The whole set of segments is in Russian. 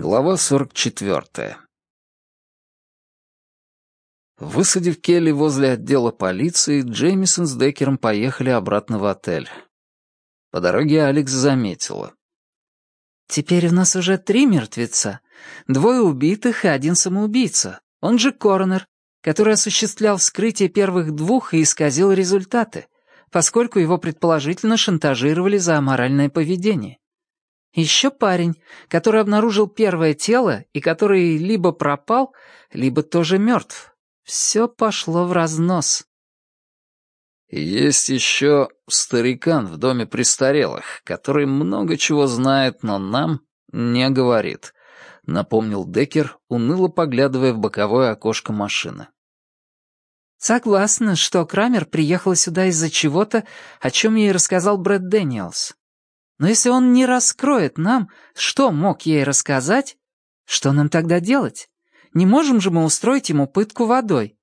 Глава 44. Высадив Келли возле отдела полиции, Джеймисон с Деккером поехали обратно в отель. По дороге Алекс заметила. «Теперь у нас уже три мертвеца. Двое убитых и один самоубийца. Он же коронер, который осуществлял вскрытие первых двух и исказил результаты, поскольку его предположительно шантажировали за аморальное поведение. Еще парень, который обнаружил первое тело и который либо пропал, либо тоже мертв. Все пошло в разнос. Есть еще старикан в доме престарелых, который много чего знает, но нам не говорит, напомнил Деккер, уныло поглядывая в боковое окошко машины. Согласна, что Крамер приехала сюда из-за чего-то, о чем ей рассказал Брэд Дэниелс. Но если он не раскроет нам, что мог ей рассказать, что нам тогда делать? Не можем же мы устроить ему пытку водой?»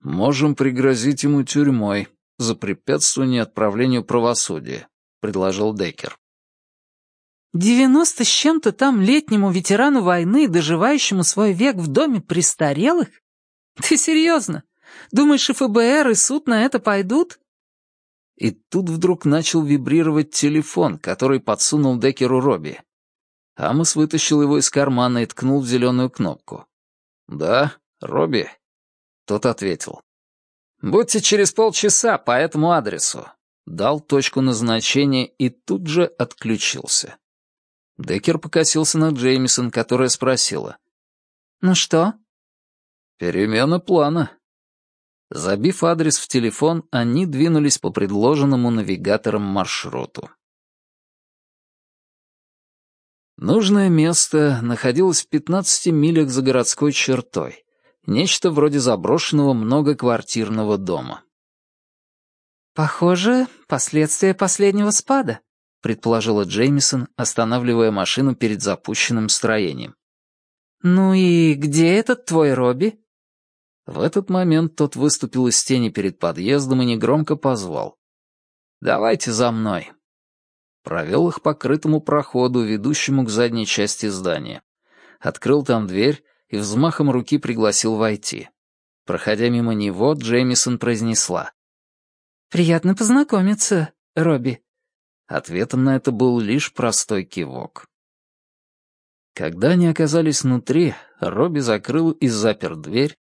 «Можем пригрозить ему тюрьмой за препятствование отправлению правосудия», — предложил Деккер. «Девяносто с чем-то там летнему ветерану войны, доживающему свой век в доме престарелых? Ты серьезно? Думаешь, и ФБР, и суд на это пойдут?» И тут вдруг начал вибрировать телефон, который подсунул Деккеру Робби. Амос вытащил его из кармана и ткнул в зеленую кнопку. «Да, Робби?» Тот ответил. «Будьте через полчаса по этому адресу». Дал точку назначения и тут же отключился. Деккер покосился на Джеймисон, которая спросила. «Ну что?» «Перемена плана», Забив адрес в телефон, они двинулись по предложенному навигатором маршруту. Нужное место находилось в 15 милях за городской чертой. Нечто вроде заброшенного многоквартирного дома. «Похоже, последствия последнего спада», — предположила Джеймисон, останавливая машину перед запущенным строением. «Ну и где этот твой Робби?» В этот момент тот выступил из тени перед подъездом и негромко позвал. «Давайте за мной». Провел их по крытому проходу, ведущему к задней части здания. Открыл там дверь и взмахом руки пригласил войти. Проходя мимо него, Джеймисон произнесла. «Приятно познакомиться, Робби». Ответом на это был лишь простой кивок. Когда они оказались внутри, Робби закрыл и запер дверь,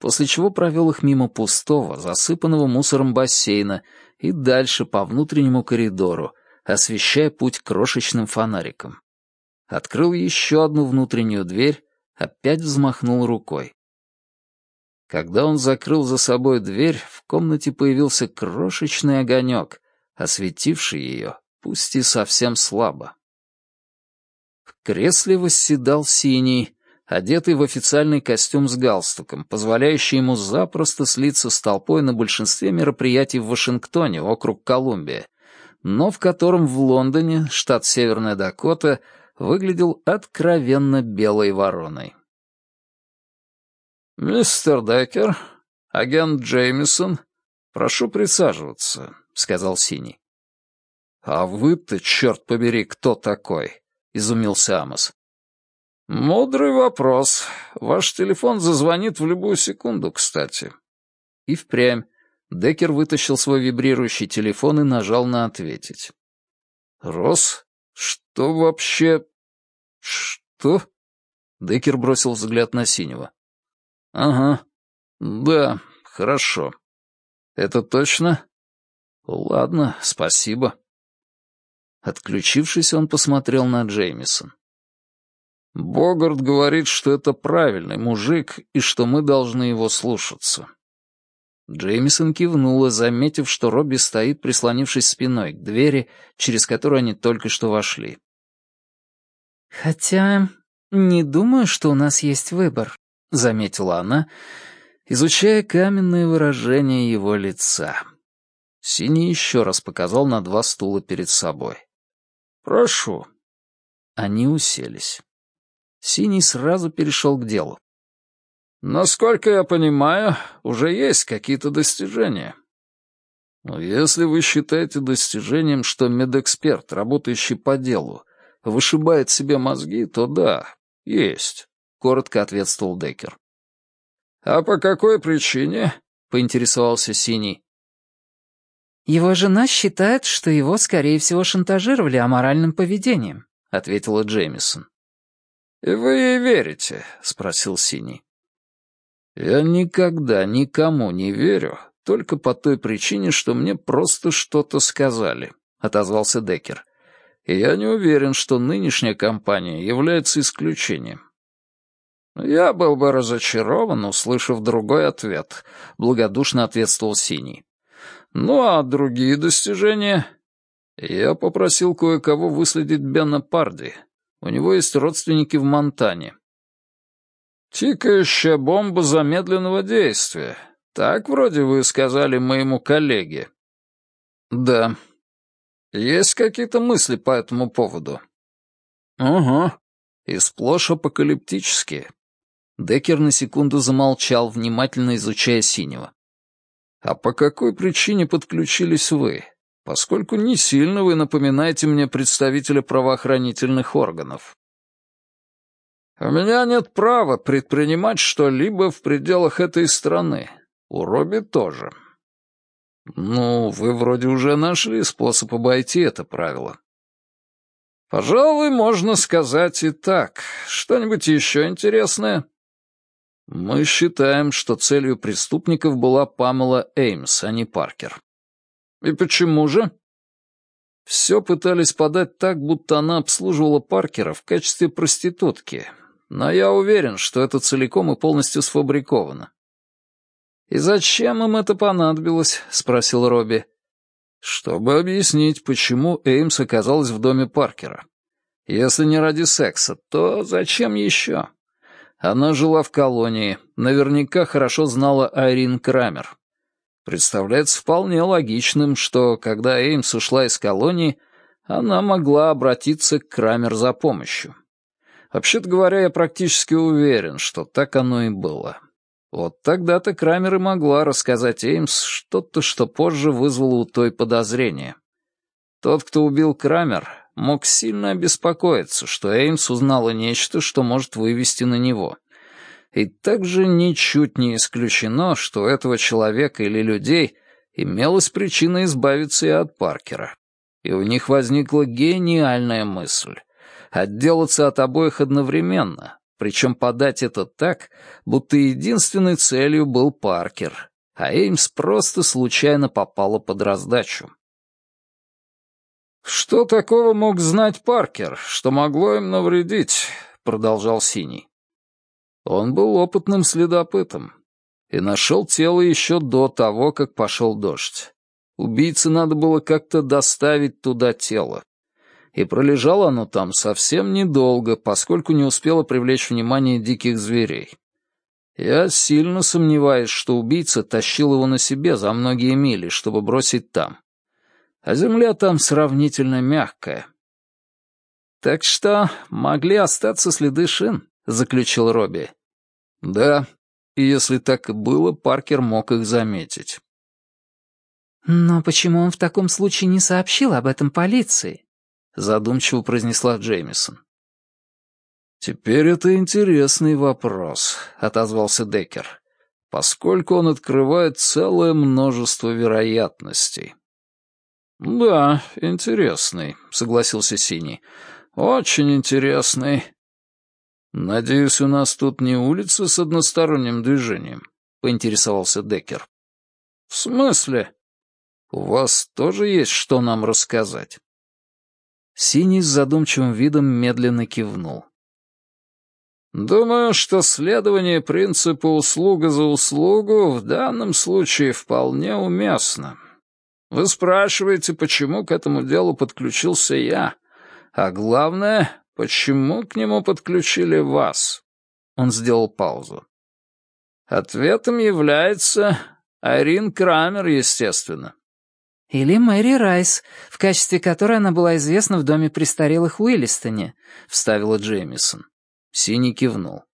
после чего провел их мимо пустого, засыпанного мусором бассейна и дальше по внутреннему коридору, освещая путь крошечным фонариком. Открыл еще одну внутреннюю дверь, опять взмахнул рукой. Когда он закрыл за собой дверь, в комнате появился крошечный огонек, осветивший ее, пусть и совсем слабо. В кресле восседал синий, одетый в официальный костюм с галстуком, позволяющий ему запросто слиться с толпой на большинстве мероприятий в Вашингтоне, округ Колумбия, но в котором в Лондоне, штат Северная Дакота, выглядел откровенно белой вороной. «Мистер Деккер, агент Джеймисон, прошу присаживаться», — сказал Синий. «А вы-то, черт побери, кто такой?» — изумился Амос. «Мудрый вопрос. Ваш телефон зазвонит в любую секунду, кстати». И впрямь. Деккер вытащил свой вибрирующий телефон и нажал на «Ответить». «Рос, что вообще...» «Что?» Деккер бросил взгляд на Синего. «Ага. Да, хорошо. Это точно?» «Ладно, спасибо». Отключившись, он посмотрел на Джеймисон. Богарт говорит, что это правильный мужик и что мы должны его слушаться. Джеймисон кивнула, заметив, что Робби стоит, прислонившись спиной к двери, через которую они только что вошли. «Хотя не думаю, что у нас есть выбор», — заметила она, изучая каменное выражение его лица. Синий еще раз показал на два стула перед собой. «Прошу». Они уселись. Синий сразу перешел к делу. «Насколько я понимаю, уже есть какие-то достижения». «Ну, если вы считаете достижением, что медэксперт, работающий по делу, вышибает себе мозги, то да, есть», — коротко ответствовал Деккер. «А по какой причине?» — поинтересовался Синий. «Его жена считает, что его, скорее всего, шантажировали аморальным поведением», — ответила Джеймисон. «И вы ей верите?» — спросил Синий. «Я никогда никому не верю, только по той причине, что мне просто что-то сказали», — отозвался Деккер. «И я не уверен, что нынешняя компания является исключением». «Я был бы разочарован, услышав другой ответ», — благодушно ответствовал Синий. «Ну а другие достижения?» «Я попросил кое-кого выследить Бена Парди. У него есть родственники в Монтане. «Тикающая бомба замедленного действия. Так вроде вы сказали моему коллеге». «Да». «Есть какие-то мысли по этому поводу?» «Угу. И сплошь апокалиптические». Деккер на секунду замолчал, внимательно изучая синего. «А по какой причине подключились вы? Поскольку не сильно вы напоминаете мне представителя правоохранительных органов». «У меня нет права предпринимать что-либо в пределах этой страны. У Робби тоже». «Ну, вы вроде уже нашли способ обойти это правило». «Пожалуй, можно сказать и так. Что-нибудь еще интересное?» «Мы считаем, что целью преступников была Памела Эймс, а не Паркер». «И почему же?» Все пытались подать так, будто она обслуживала Паркера в качестве проститутки, но я уверен, что это целиком и полностью сфабриковано». «И зачем им это понадобилось?» — спросил Робби. «Чтобы объяснить, почему Эймс оказалась в доме Паркера. Если не ради секса, то зачем еще? Она жила в колонии, наверняка хорошо знала Айрин Крамер. Представляется вполне логичным, что, когда Эймс ушла из колонии, она могла обратиться к Крамер за помощью. Вообще-то говоря, я практически уверен, что так оно и было. Вот тогда-то Крамер и могла рассказать Эймс что-то, что позже вызвало у той подозрение. Тот, кто убил Крамер, мог сильно обеспокоиться, что Эймс узнала нечто, что может вывести на него. И также ничуть не исключено, что у этого человека или людей имелась причина избавиться и от Паркера. И у них возникла гениальная мысль отделаться от обоих одновременно, причем подать это так, будто единственной целью был Паркер, а Эймс просто случайно попала под раздачу. «Что такого мог знать Паркер, что могло им навредить?» — продолжал Синий. Он был опытным следопытом и нашел тело еще до того, как пошел дождь. Убийце надо было как-то доставить туда тело и пролежало оно там совсем недолго, поскольку не успело привлечь внимание диких зверей. Я сильно сомневаюсь, что убийца тащил его на себе за многие мили, чтобы бросить там. А земля там сравнительно мягкая. «Так что могли остаться следы шин», — заключил Робби. «Да, и если так и было, Паркер мог их заметить». «Но почему он в таком случае не сообщил об этом полиции?» задумчиво произнесла Джеймисон. «Теперь это интересный вопрос», — отозвался Деккер, «поскольку он открывает целое множество вероятностей». «Да, интересный», — согласился Синий. «Очень интересный». «Надеюсь, у нас тут не улица с односторонним движением», — поинтересовался Деккер. «В смысле?» «У вас тоже есть что нам рассказать?» Синий с задумчивым видом медленно кивнул. «Думаю, что следование принципу услуга за услугу в данном случае вполне уместно. Вы спрашиваете, почему к этому делу подключился я, а главное, почему к нему подключили вас?» Он сделал паузу. Ответом является Айрин Крамер, естественно. Или Мэри Райс, в качестве которой она была известна в доме престарелых Уиллистоне», — вставила Джеймисон. Синий кивнул.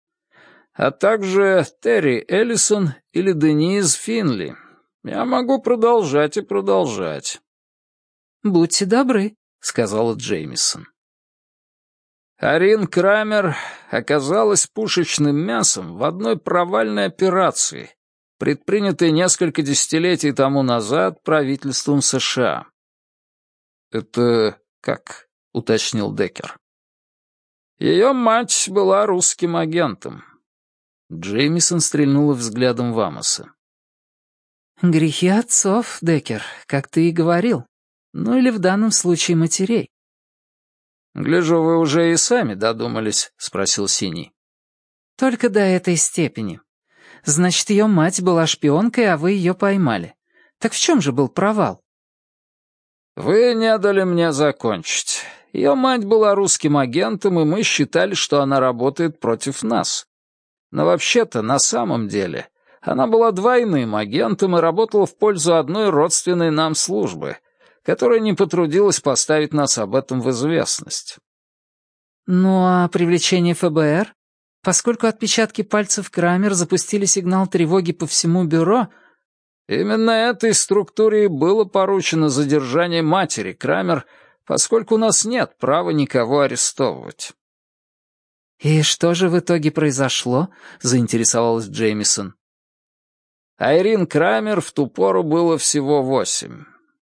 «А также Терри Эллисон или Дениз Финли. Я могу продолжать и продолжать». «Будьте добры», — сказала Джеймисон. Арин Крамер оказалась пушечным мясом в одной провальной операции, предпринятой несколько десятилетий тому назад правительством США. «Это как?» — уточнил Деккер. Ее мать была русским агентом. Джеймисон стрельнула взглядом в Амоса. «Грехи отцов, Деккер, как ты и говорил. Ну или в данном случае матерей. «Гляжу, вы уже и сами додумались», — спросил Синий. «Только до этой степени. Значит, ее мать была шпионкой, а вы ее поймали. Так в чем же был провал?» «Вы не дали мне закончить. Ее мать была русским агентом, и мы считали, что она работает против нас. Но вообще-то, на самом деле, она была двойным агентом и работала в пользу одной родственной нам службы, которая не потрудилась поставить нас об этом в известность. Ну а привлечение ФБР? Поскольку отпечатки пальцев Крамер запустили сигнал тревоги по всему бюро... Именно этой структуре и было поручено задержание матери Крамер, поскольку у нас нет права никого арестовывать. «И что же в итоге произошло?» — заинтересовалась Джеймисон. Айрин Крамер в ту пору было всего восемь.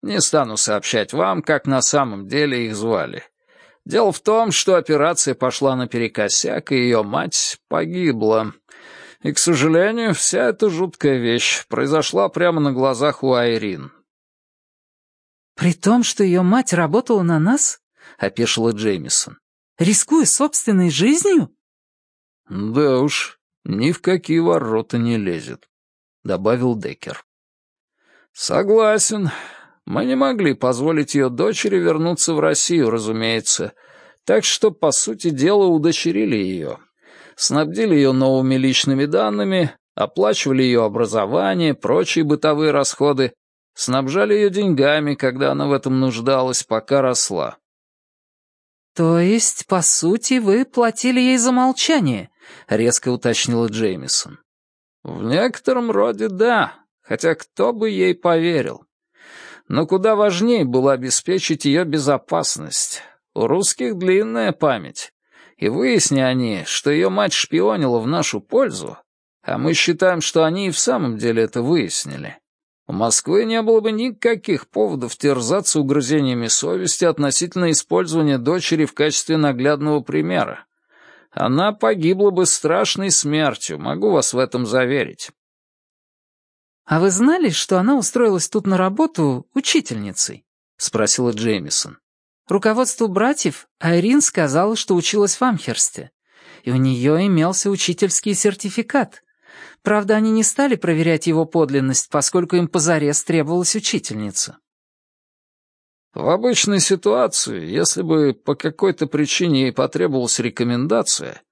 Не стану сообщать вам, как на самом деле их звали. Дело в том, что операция пошла наперекосяк, и ее мать погибла. И, к сожалению, вся эта жуткая вещь произошла прямо на глазах у Айрин. «При том, что ее мать работала на нас?» — опешила Джеймисон. «Рискуя собственной жизнью?» «Да уж, ни в какие ворота не лезет», — добавил Деккер. «Согласен. Мы не могли позволить ее дочери вернуться в Россию, разумеется, так что, по сути дела, удочерили ее. Снабдили ее новыми личными данными, оплачивали ее образование, прочие бытовые расходы, снабжали ее деньгами, когда она в этом нуждалась, пока росла. «То есть, по сути, вы платили ей за молчание?» — резко уточнила Джеймисон. «В некотором роде да, хотя кто бы ей поверил. Но куда важнее было обеспечить ее безопасность. У русских длинная память. И выясни они, что ее мать шпионила в нашу пользу, а мы считаем, что они и в самом деле это выяснили. У Москвы не было бы никаких поводов терзаться угрызениями совести относительно использования дочери в качестве наглядного примера. Она погибла бы страшной смертью, могу вас в этом заверить. «А вы знали, что она устроилась тут на работу учительницей?» — спросила Джеймисон. Руководству братьев Айрин сказала, что училась в Амхерсте, и у нее имелся учительский сертификат. Правда, они не стали проверять его подлинность, поскольку им позарез требовалась учительница. В обычной ситуации, если бы по какой-то причине ей потребовалась рекомендация,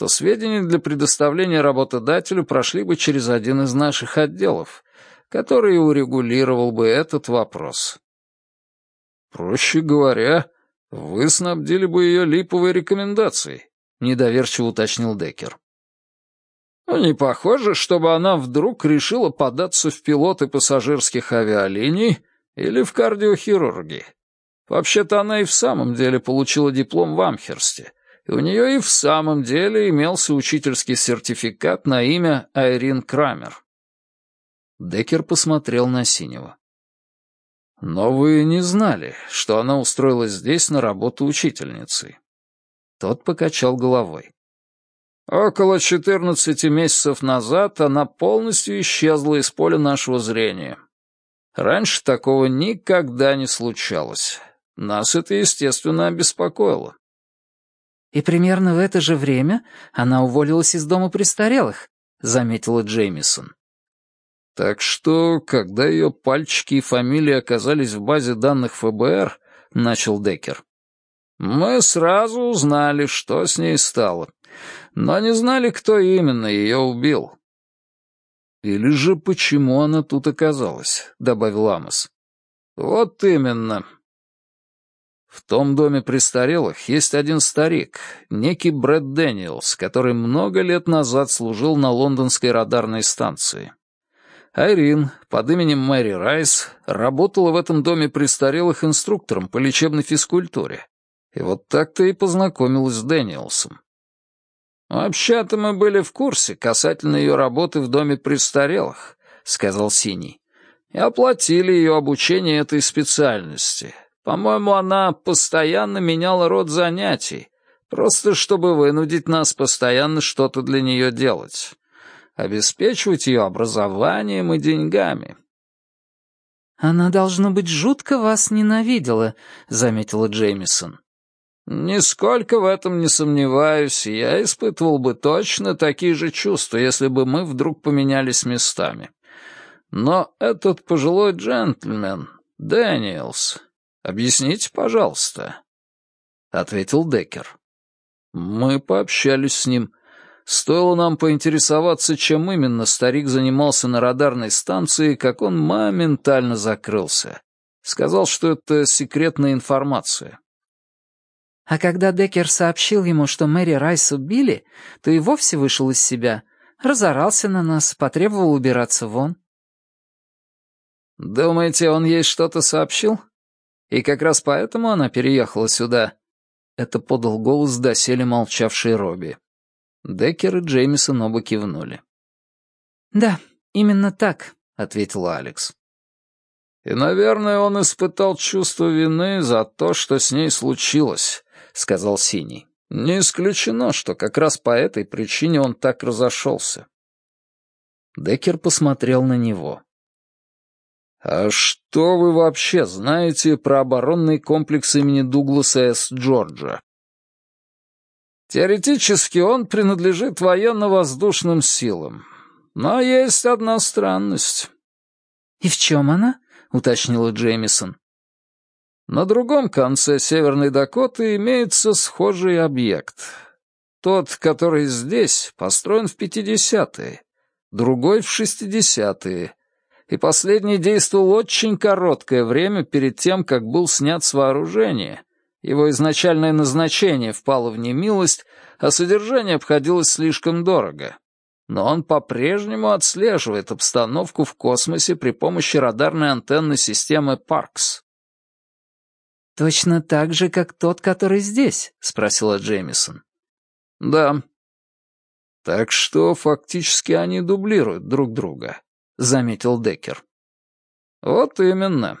то сведения для предоставления работодателю прошли бы через один из наших отделов, который урегулировал бы этот вопрос. Проще говоря, вы снабдили бы ее липовой рекомендацией, недоверчиво уточнил Деккер. Ну, не похоже, чтобы она вдруг решила податься в пилоты пассажирских авиалиний или в кардиохирурги. Вообще-то она и в самом деле получила диплом в Амхерсте, у нее и в самом деле имелся учительский сертификат на имя Айрин Крамер. Деккер посмотрел на Синего. «Но вы не знали, что она устроилась здесь на работу учительницей?» Тот покачал головой. «Около четырнадцати месяцев назад она полностью исчезла из поля нашего зрения. Раньше такого никогда не случалось. Нас это, естественно, обеспокоило. «И примерно в это же время она уволилась из дома престарелых», — заметила Джеймисон. Так что, когда ее пальчики и фамилии оказались в базе данных ФБР, начал Деккер, мы сразу узнали, что с ней стало, но не знали, кто именно ее убил. «Или же почему она тут оказалась», — добавил Амос. «Вот именно», в том доме престарелых есть один старик, некий Брэд Дэниелс, который много лет назад служил на лондонской радарной станции. Айрин под именем Мэри Райс работала в этом доме престарелых инструктором по лечебной физкультуре. И вот так ты и познакомилась с Дэниелсом. «Вообще-то мы были в курсе касательно ее работы в доме престарелых», — сказал Синий. «И оплатили ее обучение этой специальности. По-моему, она постоянно меняла род занятий, просто чтобы вынудить нас постоянно что-то для нее делать. Обеспечивать ее образованием и деньгами». «Она, должно быть, жутко вас ненавидела», — заметила Джеймисон. «Нисколько в этом не сомневаюсь, я испытывал бы точно такие же чувства, если бы мы вдруг поменялись местами. Но этот пожилой джентльмен, Дэниелс, объясните, пожалуйста», — ответил Деккер. «Мы пообщались с ним. Стоило нам поинтересоваться, чем именно старик занимался на радарной станции, как он моментально закрылся. Сказал, что это секретная информация». А когда Деккер сообщил ему, что Мэри Райс убили, то и вовсе вышел из себя, разорался на нас, потребовал убираться вон. «Думаете, он ей что-то сообщил? И как раз поэтому она переехала сюда?» Это подал голос доселе молчавший Робби. Деккер и Джеймисон оба кивнули. «Да, именно так», — ответил Алекс. «И, наверное, он испытал чувство вины за то, что с ней случилось», — сказал Синий. «Не исключено, что как раз по этой причине он так разошелся». Деккер посмотрел на него. «А что вы вообще знаете про оборонный комплекс имени Дугласа С. Джорджа?» «Теоретически он принадлежит военно-воздушным силам. Но есть одна странность». «И в чем она?» — уточнила Джеймисон. На другом конце Северной Дакоты имеется схожий объект. Тот, который здесь, построен в 50-е, другой в 60-е, и последний действовал очень короткое время перед тем, как был снят с вооружения. Его изначальное назначение впало в немилость, а содержание обходилось слишком дорого. Но он по-прежнему отслеживает обстановку в космосе при помощи радарной антенны системы «Паркс». «Точно так же, как тот, который здесь?» — спросила Джеймисон. «Да». «Так что фактически они дублируют друг друга», — заметил Деккер. «Вот именно.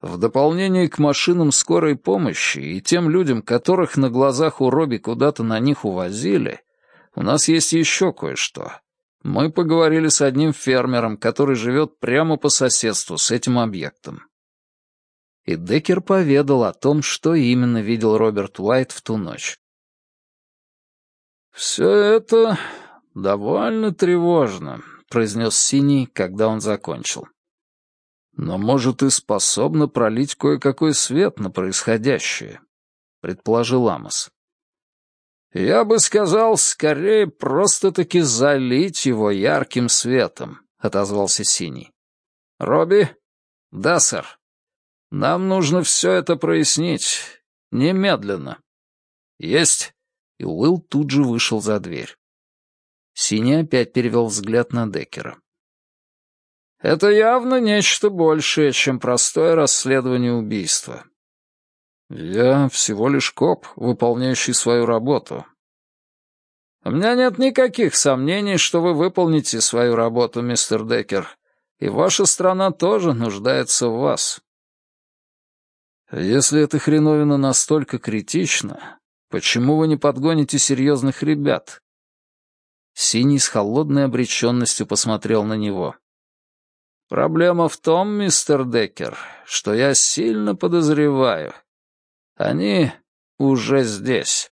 В дополнение к машинам скорой помощи и тем людям, которых на глазах у Робби куда-то на них увозили, у нас есть еще кое-что. Мы поговорили с одним фермером, который живет прямо по соседству с этим объектом и Деккер поведал о том, что именно видел Роберт Уайт в ту ночь. «Все это довольно тревожно», — произнес Синий, когда он закончил. «Но, может, и способно пролить кое-какой свет на происходящее», — предположил Амос. «Я бы сказал, скорее просто-таки залить его ярким светом», — отозвался Синий. «Робби?» «Да, сэр». Нам нужно все это прояснить. Немедленно. Есть. И Уилл тут же вышел за дверь. Синий опять перевел взгляд на Деккера. Это явно нечто большее, чем простое расследование убийства. Я всего лишь коп, выполняющий свою работу. У меня нет никаких сомнений, что вы выполните свою работу, мистер Деккер, и ваша страна тоже нуждается в вас. Если эта хреновина настолько критична, почему вы не подгоните серьезных ребят? Синий с холодной обреченностью посмотрел на него. Проблема в том, мистер Деккер, что я сильно подозреваю. Они уже здесь.